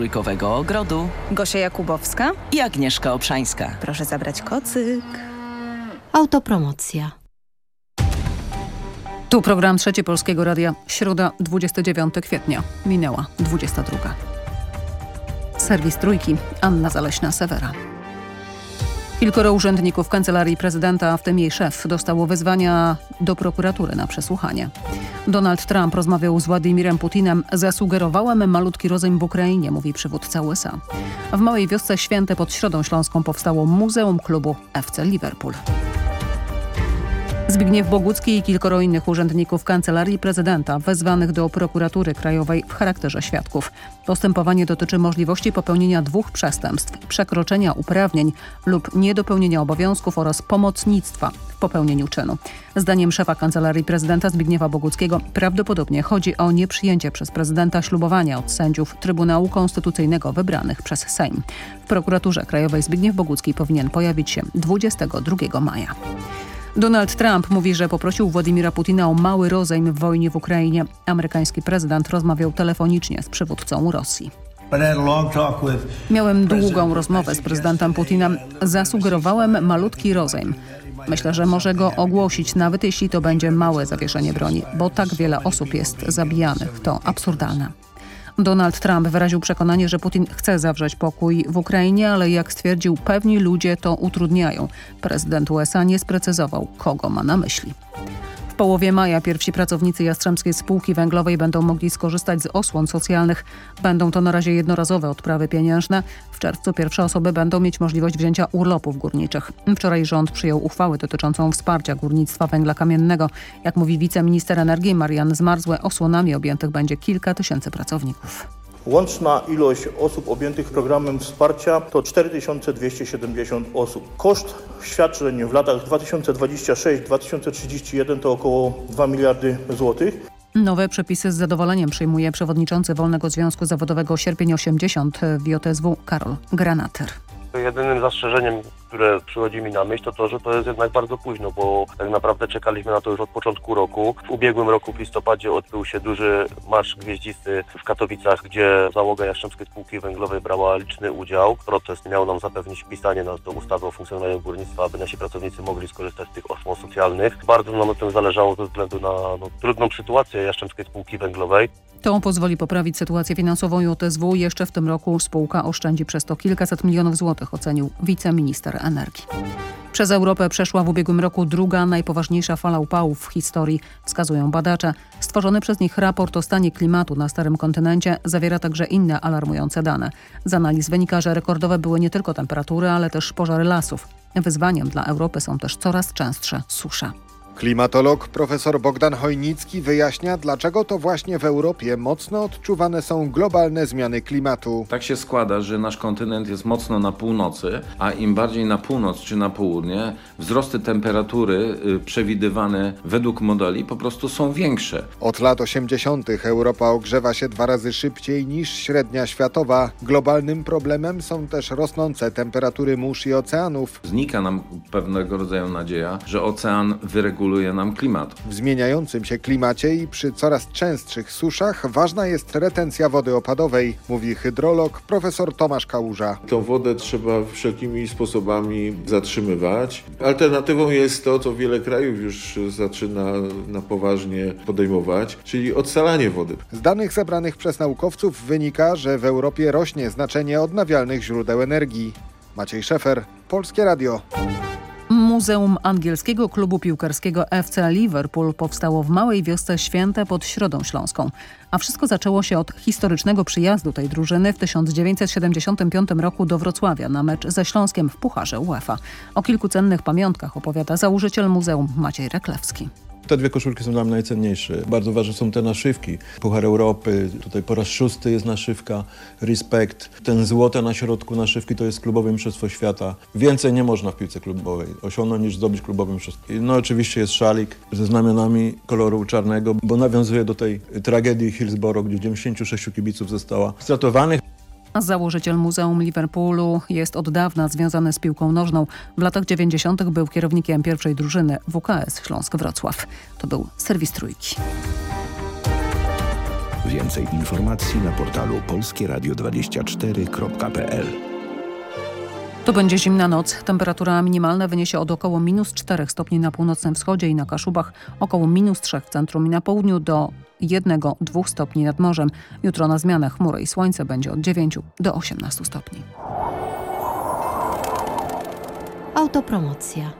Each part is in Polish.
trójkowego ogrodu Gosia Jakubowska. i Agnieszka Obszańska. Proszę zabrać kocyk. Autopromocja. Tu program Trzeci Polskiego Radia. Środa, 29 kwietnia. Minęła 22. Serwis Trójki. Anna Zaleśna-Sewera. Kilkoro urzędników Kancelarii Prezydenta, w tym jej szef, dostało wezwania do prokuratury na przesłuchanie. Donald Trump rozmawiał z Władimirem Putinem. Zasugerowałem malutki rozejm w Ukrainie, mówi przywódca USA. W małej wiosce Święte pod Środą Śląską powstało Muzeum Klubu FC Liverpool. Zbigniew Bogucki i kilkoro innych urzędników Kancelarii Prezydenta wezwanych do prokuratury krajowej w charakterze świadków. Postępowanie dotyczy możliwości popełnienia dwóch przestępstw, przekroczenia uprawnień lub niedopełnienia obowiązków oraz pomocnictwa w popełnieniu czynu. Zdaniem szefa Kancelarii Prezydenta Zbigniewa Boguckiego prawdopodobnie chodzi o nieprzyjęcie przez prezydenta ślubowania od sędziów Trybunału Konstytucyjnego wybranych przez Sejm. W prokuraturze krajowej Zbigniew Bogucki powinien pojawić się 22 maja. Donald Trump mówi, że poprosił Władimira Putina o mały rozejm w wojnie w Ukrainie. Amerykański prezydent rozmawiał telefonicznie z przywódcą Rosji. Miałem długą rozmowę z prezydentem Putinem. Zasugerowałem malutki rozejm. Myślę, że może go ogłosić, nawet jeśli to będzie małe zawieszenie broni, bo tak wiele osób jest zabijanych. To absurdalne. Donald Trump wyraził przekonanie, że Putin chce zawrzeć pokój w Ukrainie, ale jak stwierdził, pewni ludzie to utrudniają. Prezydent USA nie sprecyzował, kogo ma na myśli. Połowie maja pierwsi pracownicy Jastrzębskiej Spółki Węglowej będą mogli skorzystać z osłon socjalnych. Będą to na razie jednorazowe odprawy pieniężne. W czerwcu pierwsze osoby będą mieć możliwość wzięcia urlopów górniczych. Wczoraj rząd przyjął uchwałę dotyczącą wsparcia górnictwa węgla kamiennego. Jak mówi wiceminister energii Marian Zmarzłe, osłonami objętych będzie kilka tysięcy pracowników. Łączna ilość osób objętych programem wsparcia to 4270 osób. Koszt świadczeń w latach 2026-2031 to około 2 miliardy złotych. Nowe przepisy z zadowoleniem przyjmuje przewodniczący Wolnego Związku Zawodowego Sierpień 80 w JSW Karol Granater. Jedynym zastrzeżeniem, które przychodzi mi na myśl, to to, że to jest jednak bardzo późno, bo tak naprawdę czekaliśmy na to już od początku roku. W ubiegłym roku w listopadzie odbył się duży marsz gwieździsty w Katowicach, gdzie załoga Jastrzębskiej Spółki Węglowej brała liczny udział. Protest miał nam zapewnić wpisanie nas do ustawy o funkcjonowaniu górnictwa, aby nasi pracownicy mogli skorzystać z tych osłon socjalnych. Bardzo nam na tym zależało ze względu na no, trudną sytuację Jastrzębskiej Spółki Węglowej. To pozwoli poprawić sytuację finansową JSW. Jeszcze w tym roku spółka oszczędzi przez to kilkaset milionów złotych, ocenił wiceminister energii. Przez Europę przeszła w ubiegłym roku druga najpoważniejsza fala upałów w historii, wskazują badacze. Stworzony przez nich raport o stanie klimatu na Starym Kontynencie zawiera także inne alarmujące dane. Z analiz wynika, że rekordowe były nie tylko temperatury, ale też pożary lasów. Wyzwaniem dla Europy są też coraz częstsze susze. Klimatolog profesor Bogdan Chojnicki wyjaśnia, dlaczego to właśnie w Europie mocno odczuwane są globalne zmiany klimatu. Tak się składa, że nasz kontynent jest mocno na północy, a im bardziej na północ czy na południe, wzrosty temperatury y, przewidywane według modeli po prostu są większe. Od lat 80. Europa ogrzewa się dwa razy szybciej niż średnia światowa. Globalnym problemem są też rosnące temperatury mórz i oceanów. Znika nam pewnego rodzaju nadzieja, że ocean wyreguluje nam klimat. W zmieniającym się klimacie i przy coraz częstszych suszach ważna jest retencja wody opadowej, mówi hydrolog profesor Tomasz Kałuża. Tą wodę trzeba wszelkimi sposobami zatrzymywać. Alternatywą jest to, co wiele krajów już zaczyna na poważnie podejmować, czyli odsalanie wody. Z danych zebranych przez naukowców wynika, że w Europie rośnie znaczenie odnawialnych źródeł energii. Maciej Szefer, Polskie Radio. Muzeum Angielskiego Klubu Piłkarskiego FC Liverpool powstało w małej wiosce Święte pod Środą Śląską. A wszystko zaczęło się od historycznego przyjazdu tej drużyny w 1975 roku do Wrocławia na mecz ze Śląskiem w Pucharze UEFA. O kilku cennych pamiątkach opowiada założyciel muzeum Maciej Reklewski. Te dwie koszulki są dla mnie najcenniejsze. Bardzo ważne są te naszywki. Puchar Europy, tutaj po raz szósty jest naszywka, Respekt. Ten złote na środku naszywki to jest klubowe mistrzostwo świata. Więcej nie można w piłce klubowej osiągnąć niż zdobyć klubowe mistrzostwo. No oczywiście jest szalik ze znamionami koloru czarnego, bo nawiązuje do tej tragedii Hillsborough, gdzie 96 kibiców została stratowanych. Założyciel Muzeum Liverpoolu jest od dawna związany z piłką nożną. W latach 90. był kierownikiem pierwszej drużyny WKS Śląsk Wrocław. To był serwis Trójki. Więcej informacji na portalu polskieradio24.pl To będzie zimna noc. Temperatura minimalna wyniesie od około minus 4 stopni na północnym wschodzie i na Kaszubach, około minus 3 w centrum i na południu do 1-2 stopni nad morzem. Jutro na zmianę chmury i słońce będzie od 9 do 18 stopni. Autopromocja.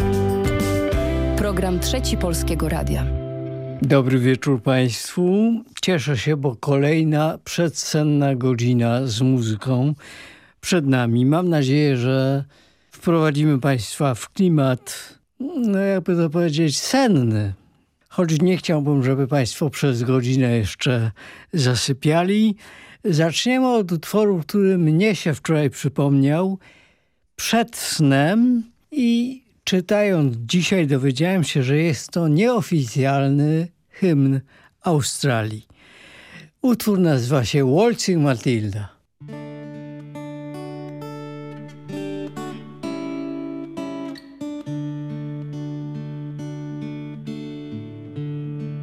Program Trzeci Polskiego Radia. Dobry wieczór Państwu. Cieszę się, bo kolejna przedsenna godzina z muzyką przed nami. Mam nadzieję, że wprowadzimy Państwa w klimat, no jakby to powiedzieć, senny. Choć nie chciałbym, żeby Państwo przez godzinę jeszcze zasypiali. Zaczniemy od utworu, który mnie się wczoraj przypomniał przed snem i czytając dzisiaj dowiedziałem się, że jest to nieoficjalny hymn Australii. Utwór nazywa się Waltzing Matilda.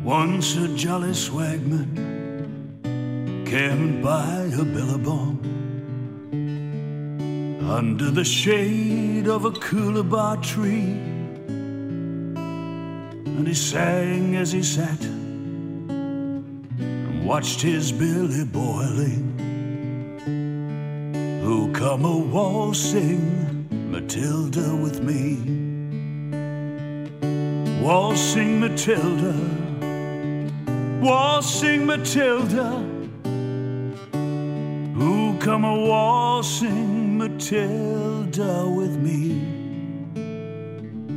Once a jolly swagman camped by a billabong under the shade of a coolabah tree. And he sang as he sat and watched his billy boiling. Who come a waltzing Matilda with me? Waltzing Matilda, waltzing Matilda. Who come a waltzing Matilda with me?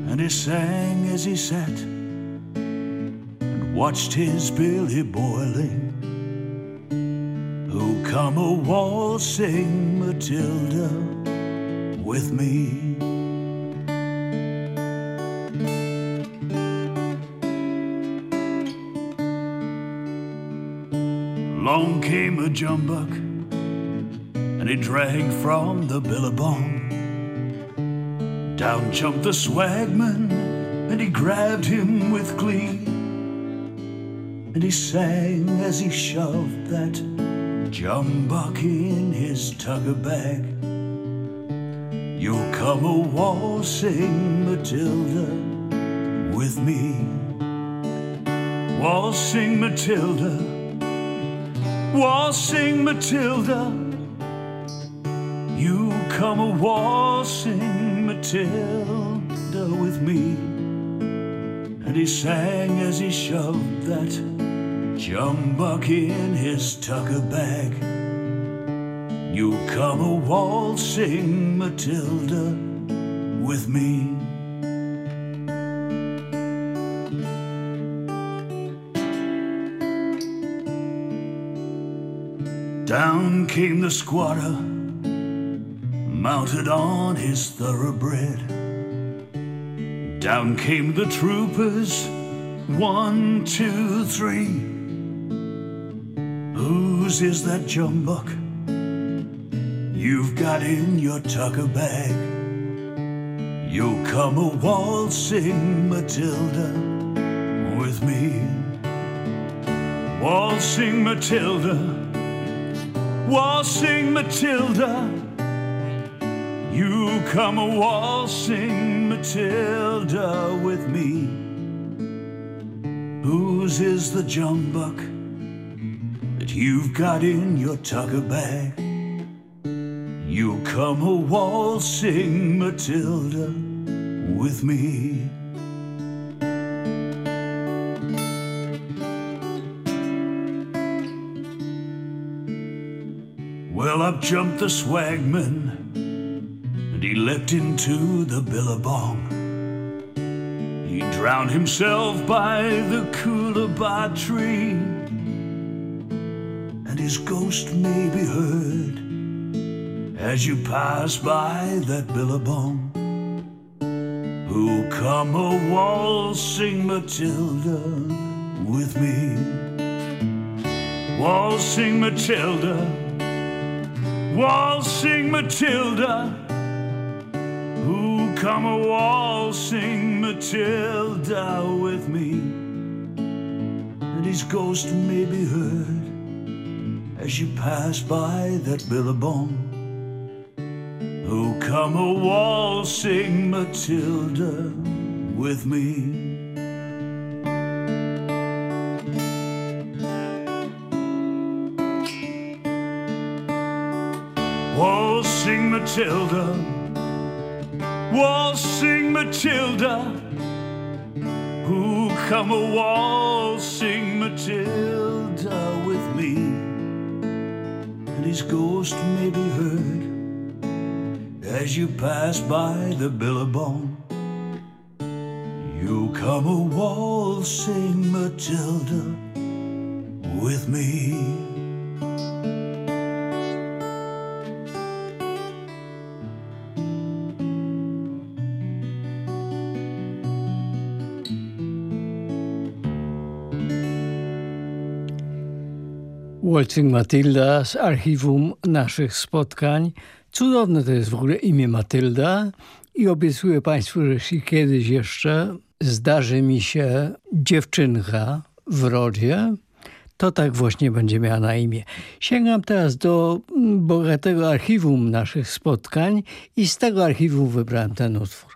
And he sang as he sat and watched his billy boiling. Who come a waltzing Matilda with me? Long came a jumbuck and he drank from the billabong. Down jumped the swagman and he grabbed him with glee. And he sang as he shoved that jumbuck in his tugger bag. You'll come a waltzing Matilda with me. Waltzing Matilda, waltzing Matilda. Come a waltzing Matilda with me. And he sang as he shoved that jumbuck in his tucker bag. You come a waltzing Matilda with me. Down came the squatter mounted on his thoroughbred. Down came the troopers, one, two, three. Whose is that jumbuck you've got in your tucker bag? You'll come a waltzing Matilda with me. Waltzing Matilda, waltzing Matilda. You come a waltzing Matilda with me. Whose is the jumbuck that you've got in your tucker bag? You come a waltzing Matilda with me. Well, up jumped the swagman and he leapt into the billabong. He drowned himself by the coolabah tree. And his ghost may be heard as you pass by that billabong. Who come a waltzing Matilda with me? Waltzing Matilda, waltzing Matilda. Who come a waltzing Matilda with me? And his ghost may be heard as you pass by that billabong. Oh, come a waltzing Matilda with me. Waltzing Matilda, waltzing Matilda. Who come a waltzing Matilda with me? And his ghost may be heard as you pass by the billabong. You come a waltzing Matilda with me. Waltzing Matylda z archiwum naszych spotkań. Cudowne to jest w ogóle imię Matylda i obiecuję Państwu, że jeśli kiedyś jeszcze zdarzy mi się dziewczynka w rodzie, to tak właśnie będzie miała na imię. Sięgam teraz do bogatego archiwum naszych spotkań i z tego archiwum wybrałem ten utwór.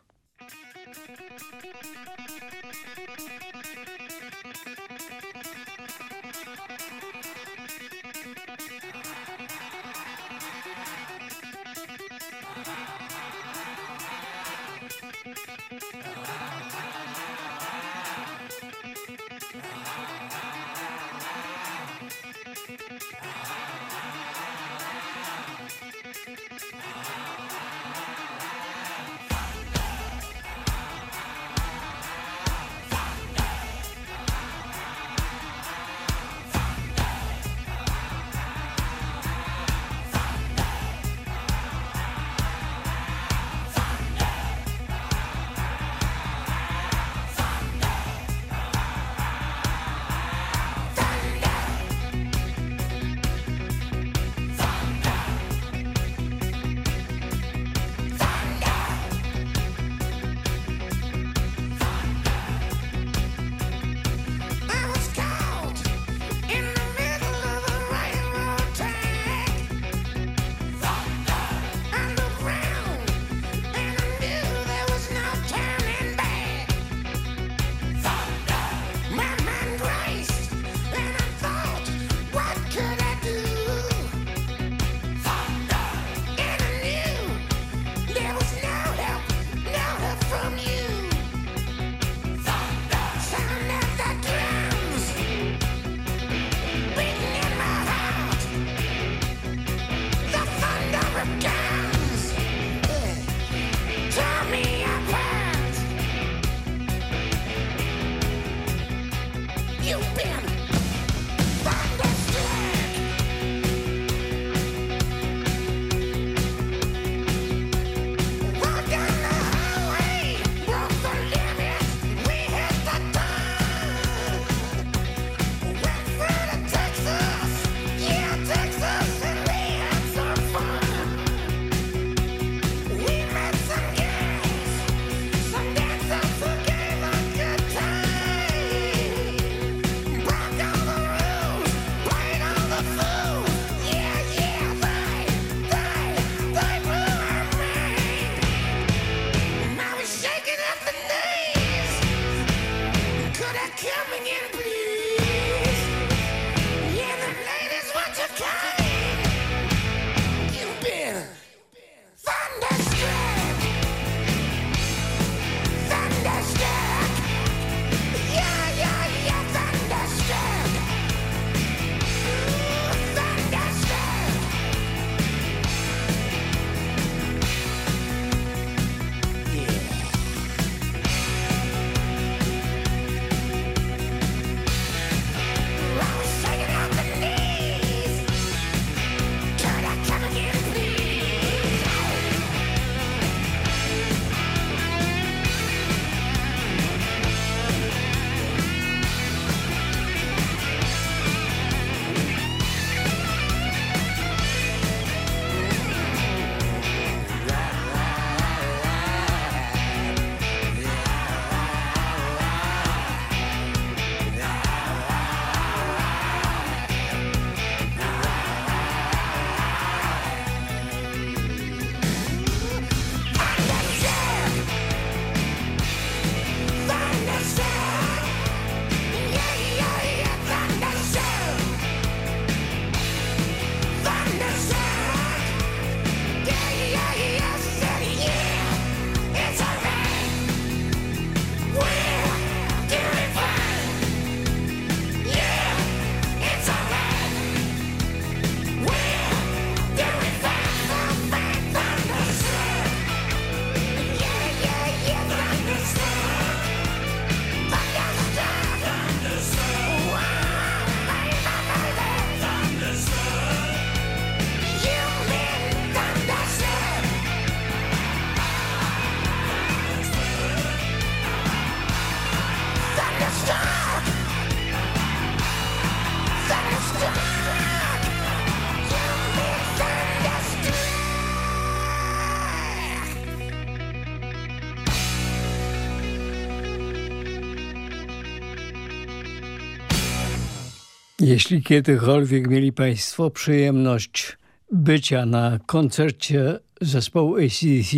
Jeśli kiedykolwiek mieli Państwo przyjemność bycia na koncercie zespołu ACDC,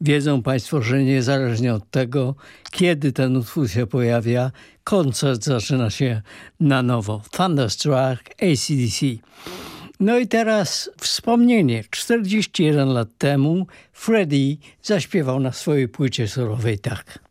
wiedzą Państwo, że niezależnie od tego, kiedy ten utwór się pojawia, koncert zaczyna się na nowo. Thunderstruck ACDC. No i teraz wspomnienie. 41 lat temu Freddie zaśpiewał na swojej płycie solowej tak.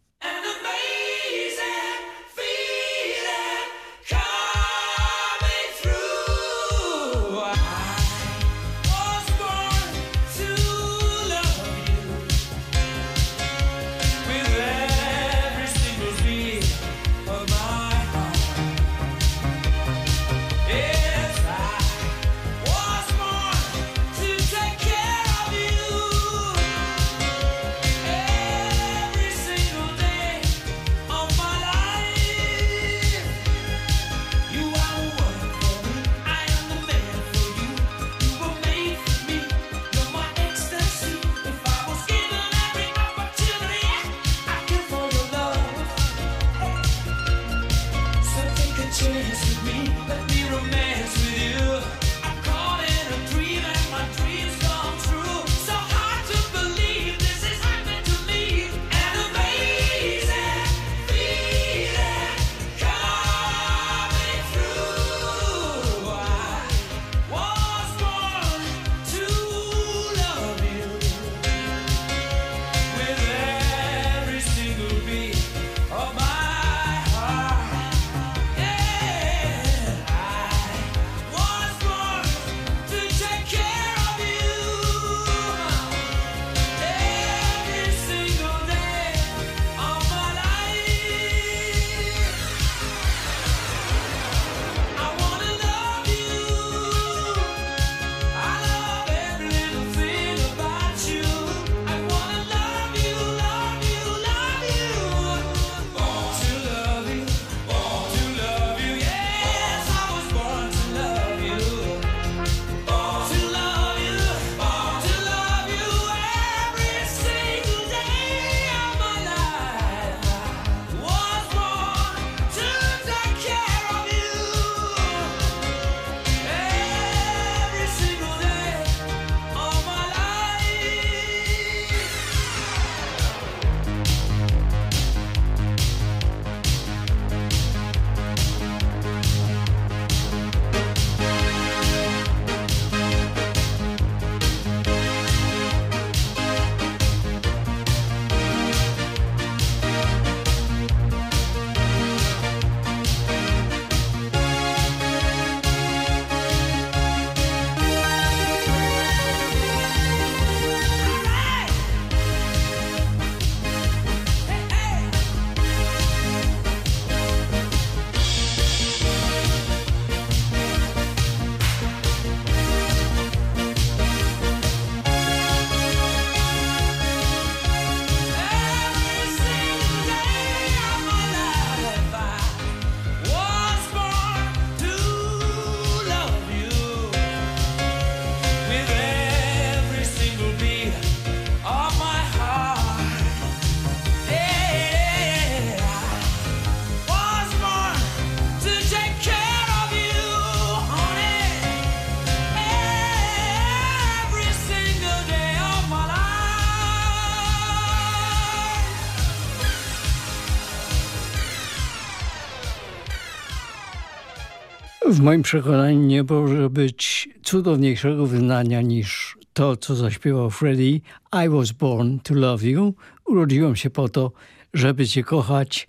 W moim przekonaniu nie może być cudowniejszego wyznania niż to, co zaśpiewał Freddie. I was born to love you. Urodziłem się po to, żeby cię kochać.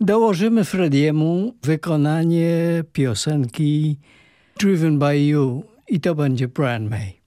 Dołożymy Frediemu wykonanie piosenki Driven by You i to będzie Brian May.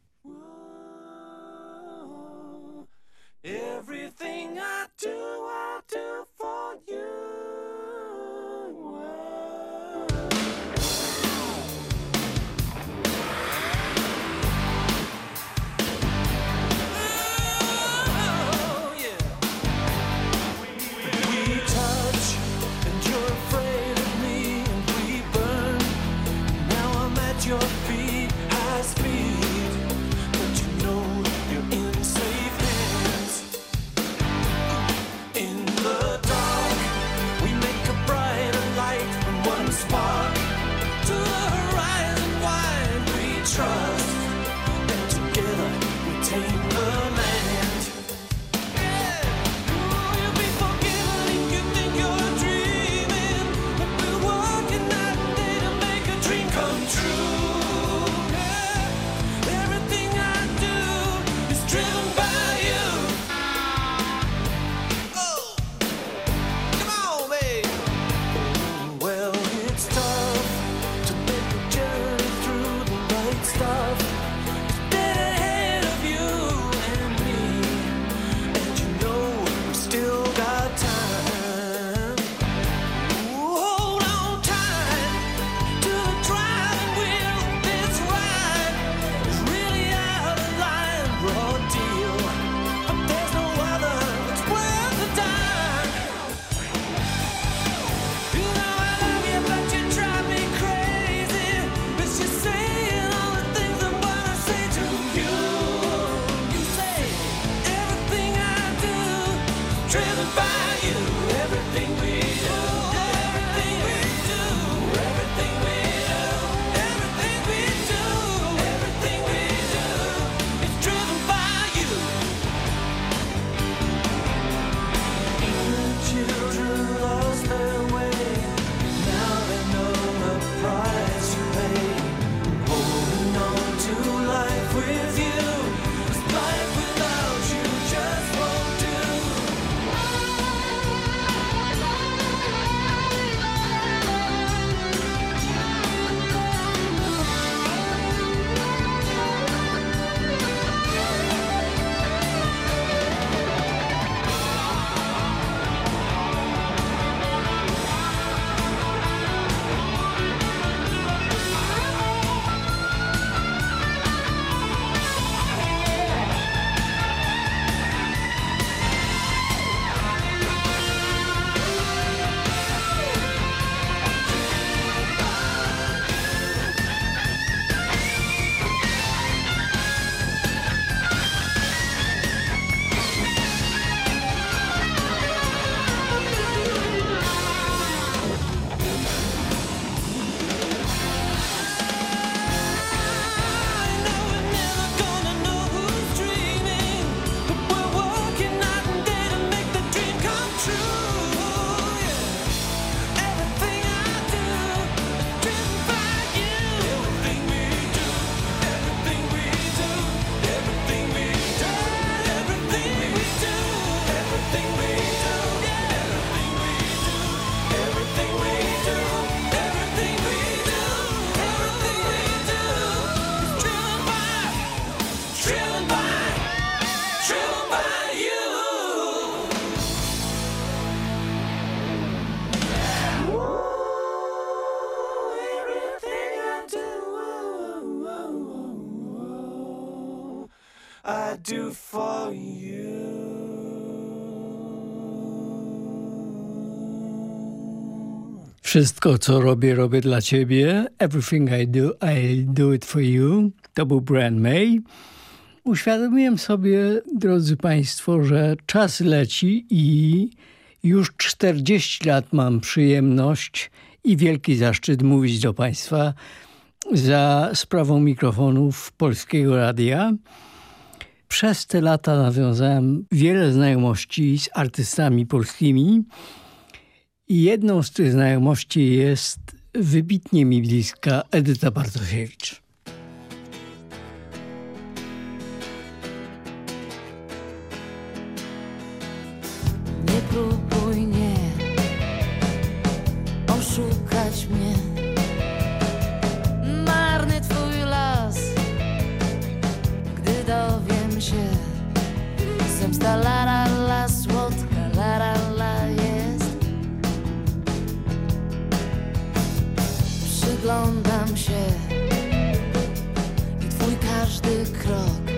Wszystko, co robię, robię dla ciebie. Everything I do, I do it for you. To był Brian May. Uświadomiłem sobie, drodzy Państwo, że czas leci i już 40 lat mam przyjemność i wielki zaszczyt mówić do Państwa za sprawą mikrofonów Polskiego Radia. Przez te lata nawiązałem wiele znajomości z artystami polskimi jedną z tych znajomości jest wybitnie mi bliska Edyta Bartosiewicz. Nie oszukać mnie. Marny twój gdy dowiem się. Przyglądam się i twój każdy krok.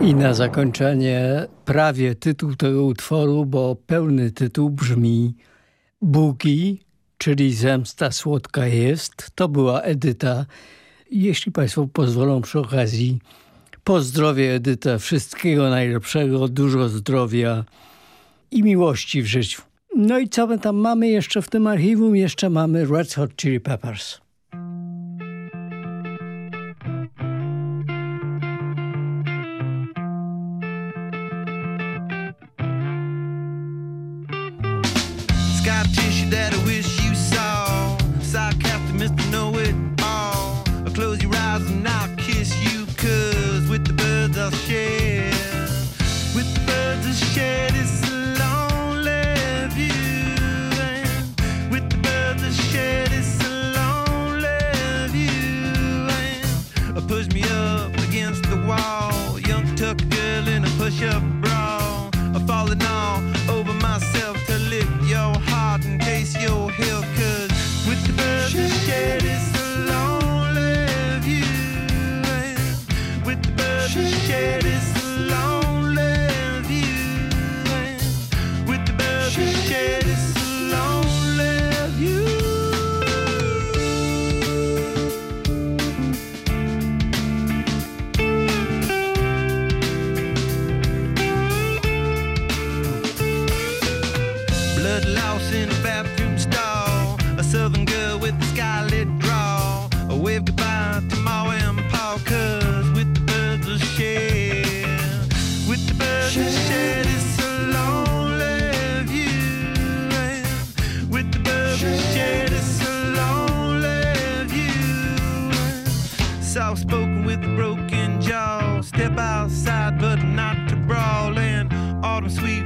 I na zakończenie prawie tytuł tego utworu, bo pełny tytuł brzmi Buki, czyli Zemsta Słodka jest. To była Edyta. Jeśli Państwo pozwolą przy okazji, pozdrowię Edytę. Wszystkiego najlepszego, dużo zdrowia i miłości w życiu. No i co my tam mamy jeszcze w tym archiwum? Jeszcze mamy Red Hot Chili Peppers. step outside, but not to brawl in. Autumn sweet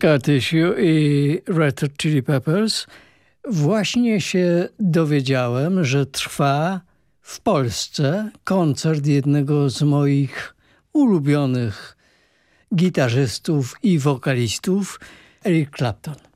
Cartesiu i Red Hot Chili Peppers. Właśnie się dowiedziałem, że trwa w Polsce koncert jednego z moich ulubionych gitarzystów i wokalistów, Eric Clapton.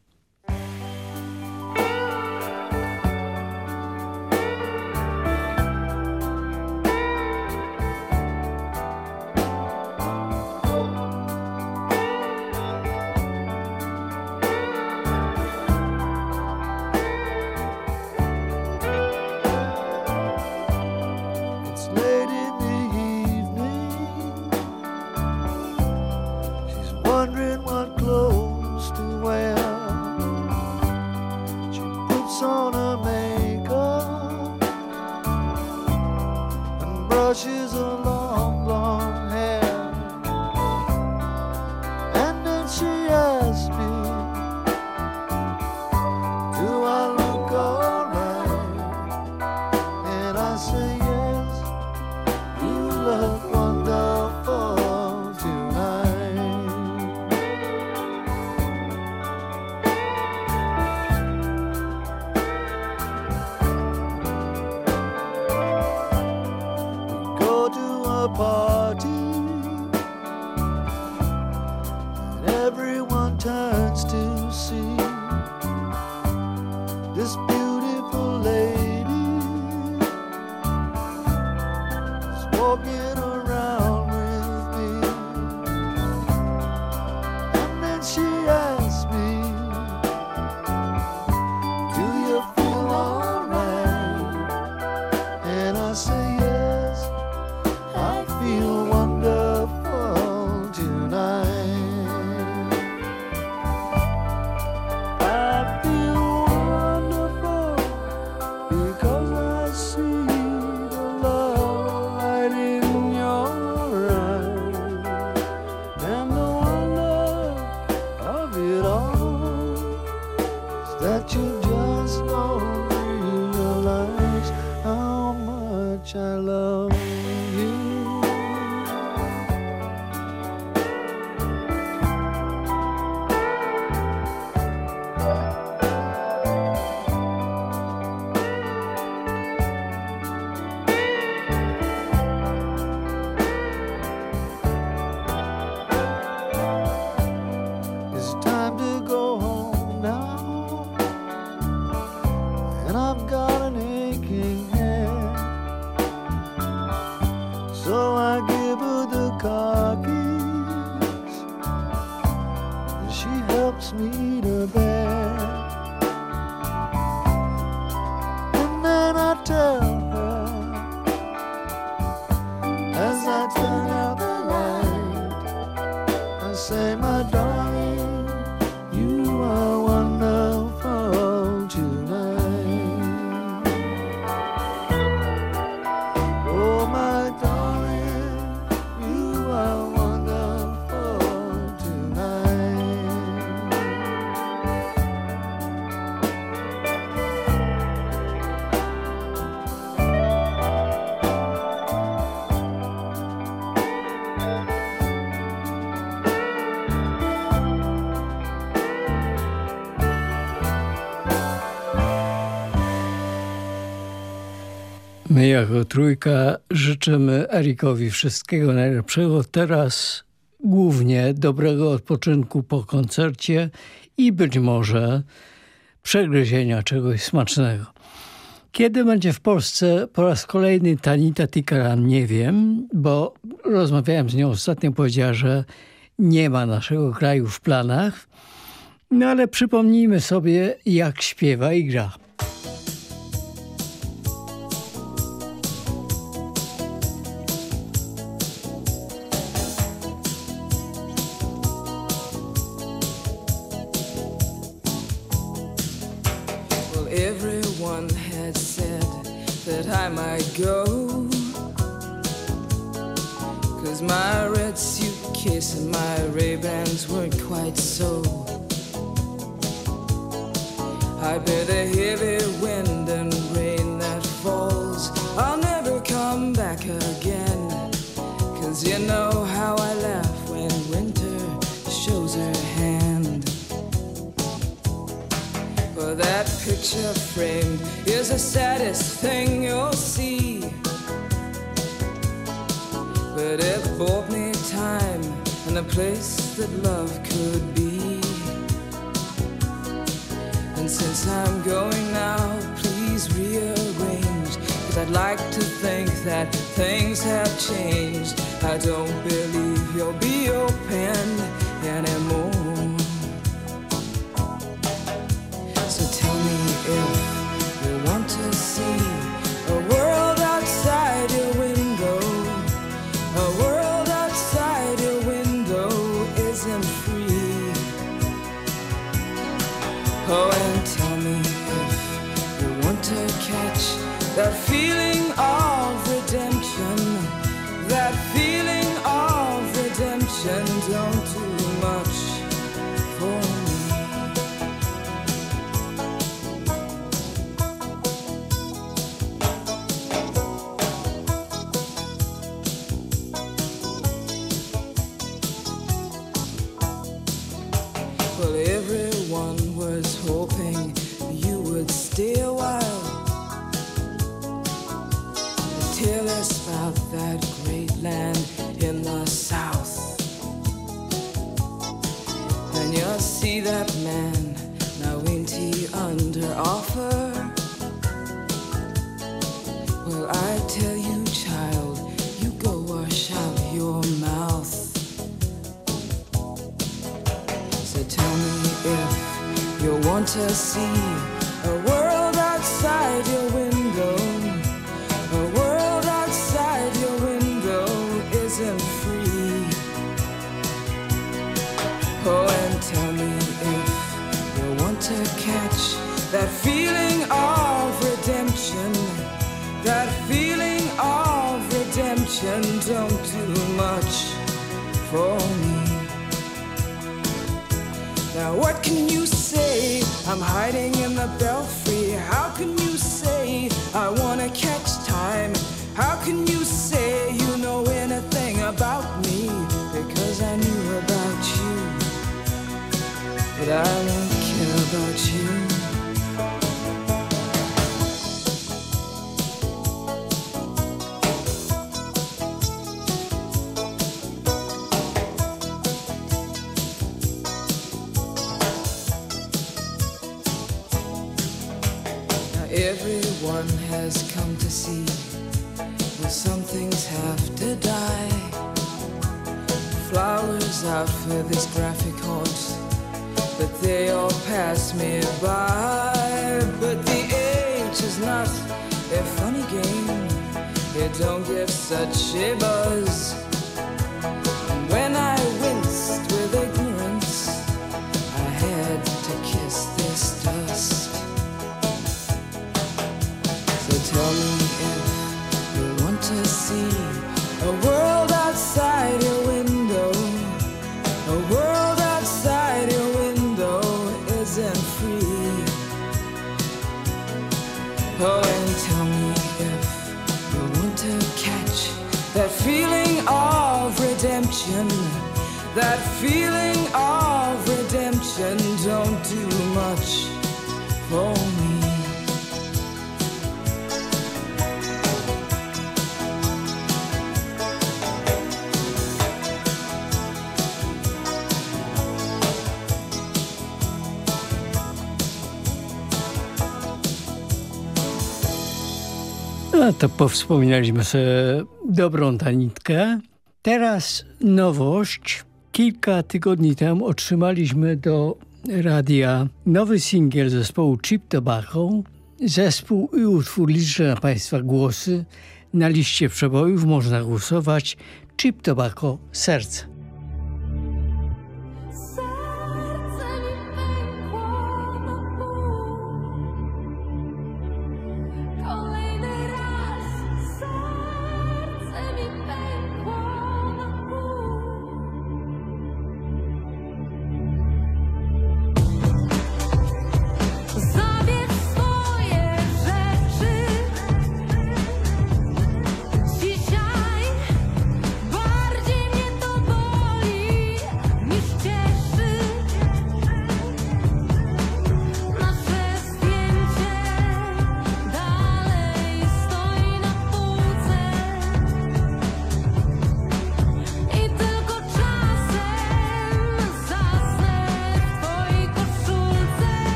forgive. My jako trójka życzymy Erikowi wszystkiego najlepszego. Teraz głównie dobrego odpoczynku po koncercie i być może przegryzienia czegoś smacznego. Kiedy będzie w Polsce po raz kolejny Tanita Tikaram, nie wiem, bo rozmawiałem z nią ostatnio, powiedziała, że nie ma naszego kraju w planach. No ale przypomnijmy sobie, jak śpiewa i gra. Picture framed is the saddest thing you'll see. But it bought me time and a place that love could be. And since I'm going now, please rearrange. Cause I'd like to think that things have changed. I don't believe you'll be open anymore. If you want to see want to see a world outside your window. A world outside your window isn't free. Oh, and tell me if you want to catch that feeling of redemption. That feeling of redemption don't do much for me. Now what can you say? I'm hiding in the belfry. How can you say I wanna catch time? How can you say you know anything about me? Because I knew about you, but I don't care about you. See some things have to die. Flowers out for this graphic horse, but they all pass me by. But the age is not a funny game. It don't give such a buzz. When I winced with ignorance, I had to kiss No to powspominaliśmy sobie dobrą tanitkę. Teraz nowość. Kilka tygodni temu otrzymaliśmy do radia nowy singiel zespołu Chip Tobacco. Zespół i utwór liczy na Państwa głosy. Na liście przebojów można głosować Chip Tobacco Serce.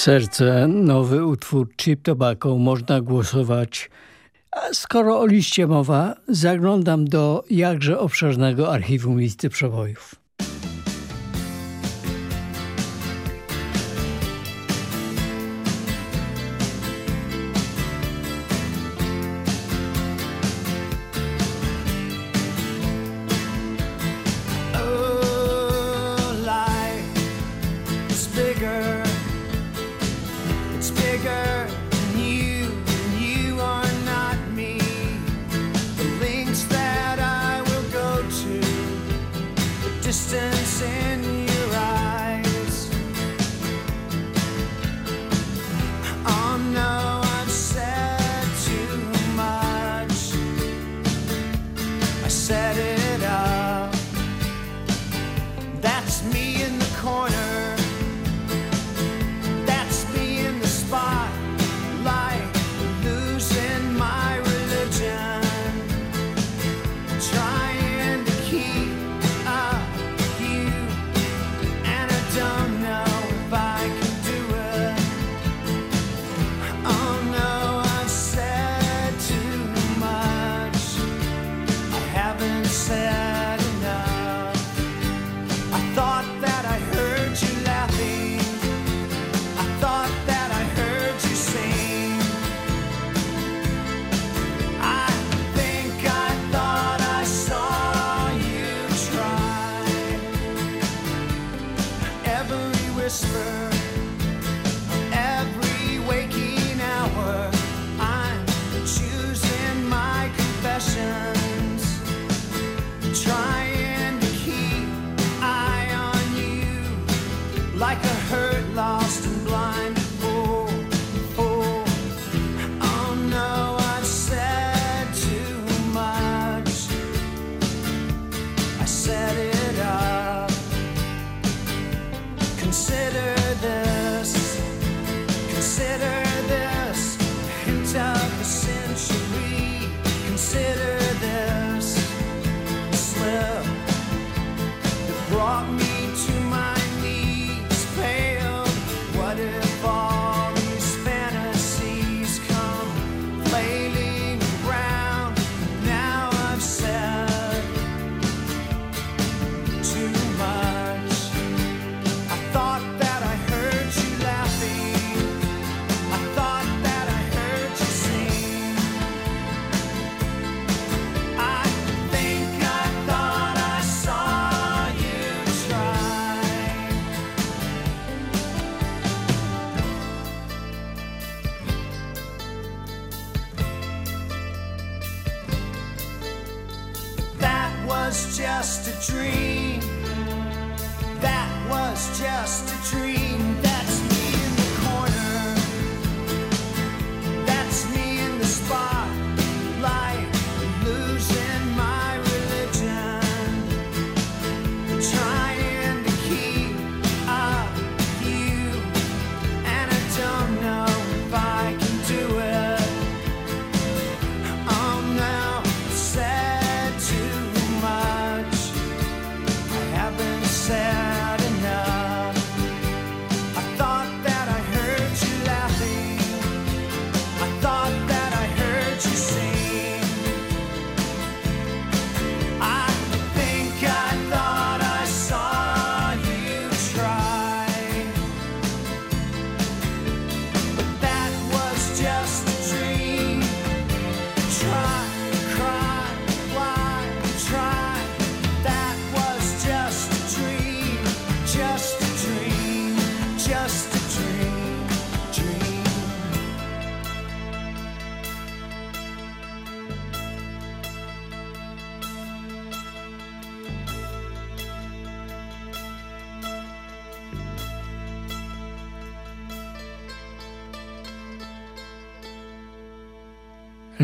serce nowy utwór Chip Tobacco można głosować. A skoro o liście mowa, zaglądam do jakże obszernego archiwum listy przebojów.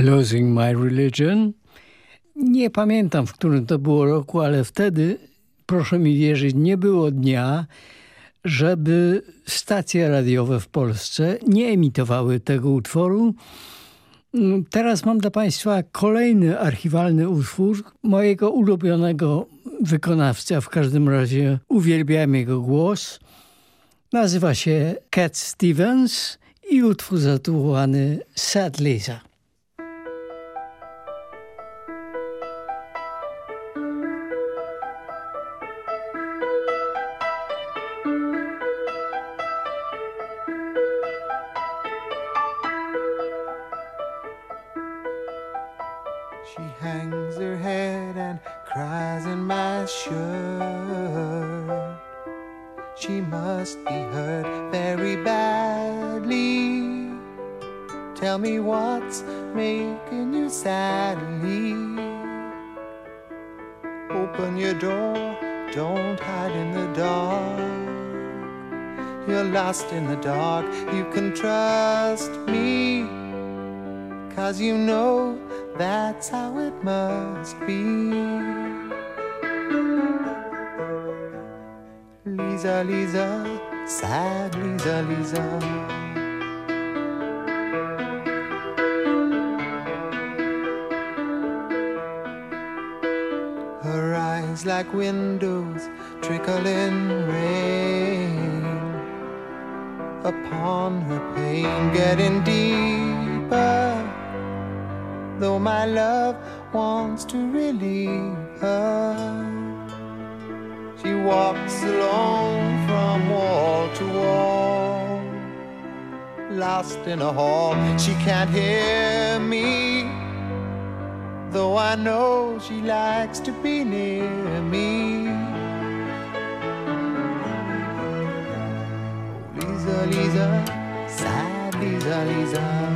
Losing My Religion. Nie pamiętam, w którym to było roku, ale wtedy, proszę mi wierzyć, nie było dnia, żeby stacje radiowe w Polsce nie emitowały tego utworu. Teraz mam dla Państwa kolejny archiwalny utwór mojego ulubionego wykonawcy, w każdym razie uwielbiam jego głos. Nazywa się Cat Stevens i utwór zatytułowany Sad Lisa. Cries in my shirt. She must be hurt very badly. Tell me what's making you sadly. Open your door, don't hide in the dark. You're lost in the dark, you can trust me. Cause you know that's how it must be. Lisa, Lisa, sad Lisa, Lisa. Her eyes like windows trickling rain upon her pain, getting deeper. Though my love wants to relieve her, she walks alone from wall to wall, lost in a hall. She can't hear me, though I know she likes to be near me. Lisa, Lisa, sad Lisa, Lisa.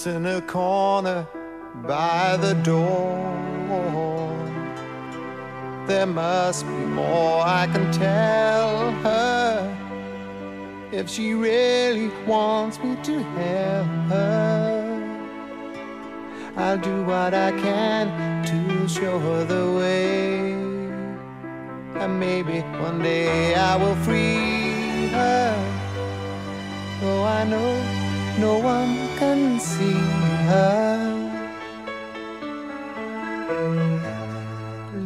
Sits in a corner by the door. There must be more I can tell her if she really wants me to help her. I'll do what I can to show her the way and maybe one day I will free her. Though I know no one can see her.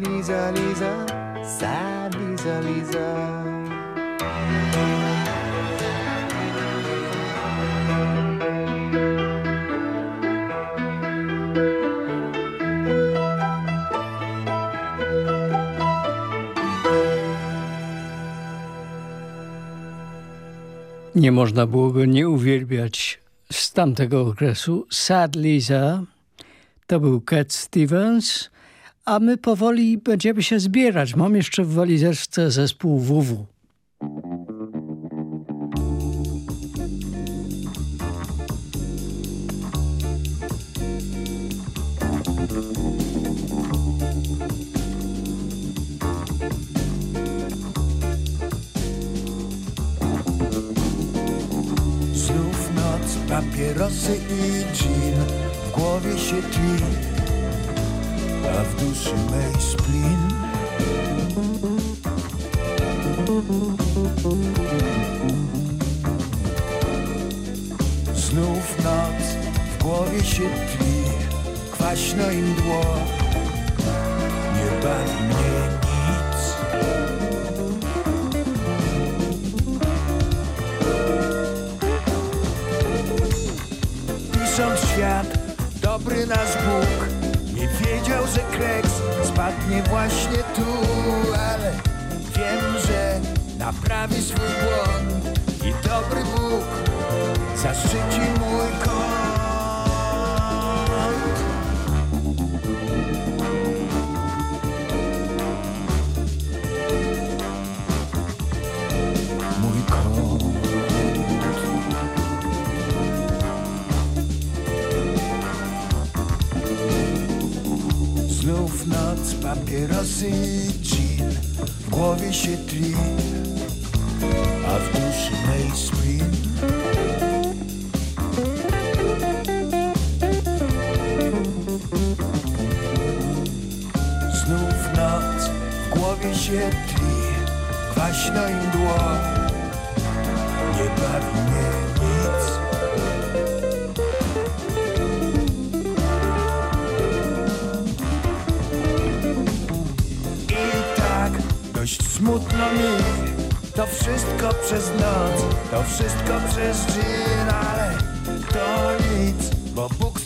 Lisa, Lisa, sad Lisa, Lisa. Nie można było go nie uwielbiać z tamtego okresu. Sad Lisa to był Cat Stevens, a my powoli będziemy się zbierać. Mam jeszcze w walizeczce zespół WW. Papierosy i gin. W głowie się tli A w duszy mej splin. Znów noc, w głowie się tli Kwaśno i mdło Nie bawi mnie świat, dobry nasz Bóg Nie wiedział, że kreks spadnie właśnie tu Ale wiem, że naprawi swój błąd I dobry Bóg zaszczyci mój kąt papierosy gin W głowie się tli A w duszy mej spin Znów noc, w głowie się tli Kwaśno i mdło To wszystko przez noc To wszystko przez dzień Ale to nic Bo Bóg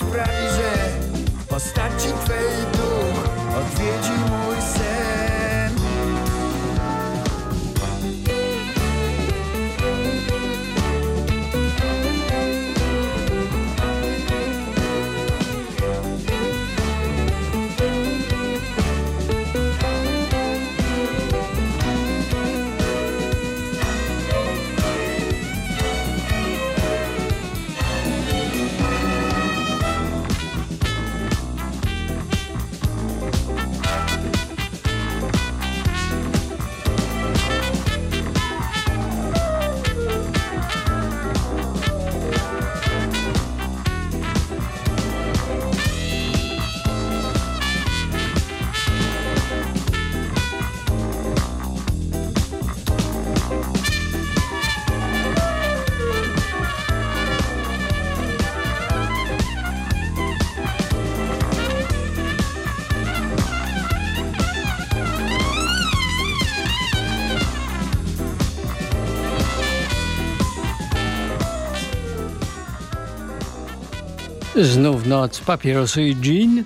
Znów noc, papierosy i gin.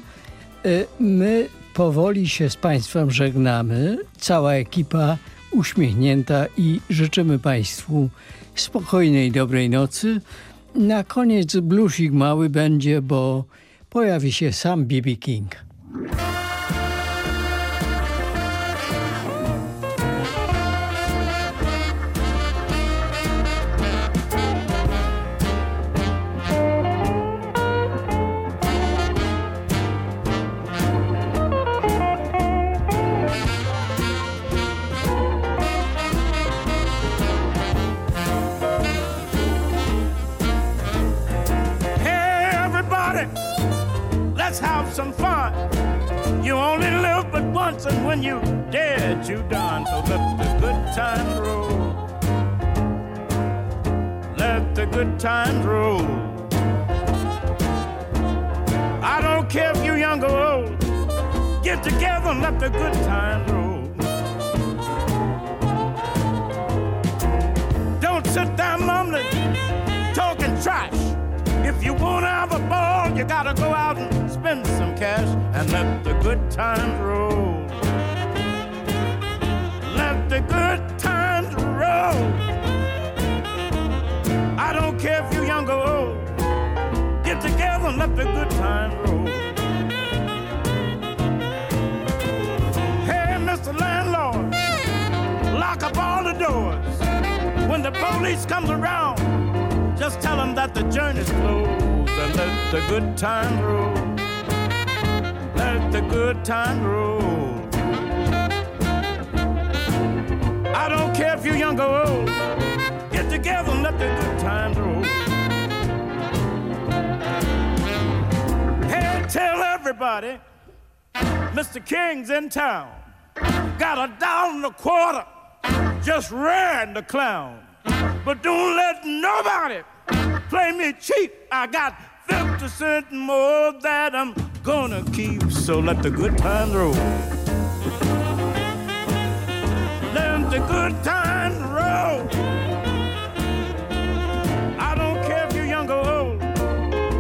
Y, My powoli się z Państwem żegnamy. Cała ekipa uśmiechnięta i życzymy Państwu spokojnej, dobrej nocy. Na koniec blusik mały będzie, bo pojawi się sam B.B. King. Some fun. You only live but once, and when you dead, you done. So let the good times roll. Let the good times roll. I don't care if you're young or old. Get together and let the good times roll. Don't sit down mumbling, talking trash. If you wanna have a ball, you gotta go out and spend some cash and let the good times roll. Let the good times roll. I don't care if you're young or old. Get together and let the good times roll. Hey, Mr. Landlord, lock up all the doors. When the police comes around, just tell them that the journey's closed and let the good times roll. Let the good times roll. I don't care if you're young or old. Get together and let the good times roll. Hey, tell everybody, Mr. King's in town. Got a dollar and a quarter, just ran the clown. But don't let nobody play me cheap. I got 50 cents more that I'm gonna keep. So let the good times roll. Let the good times roll.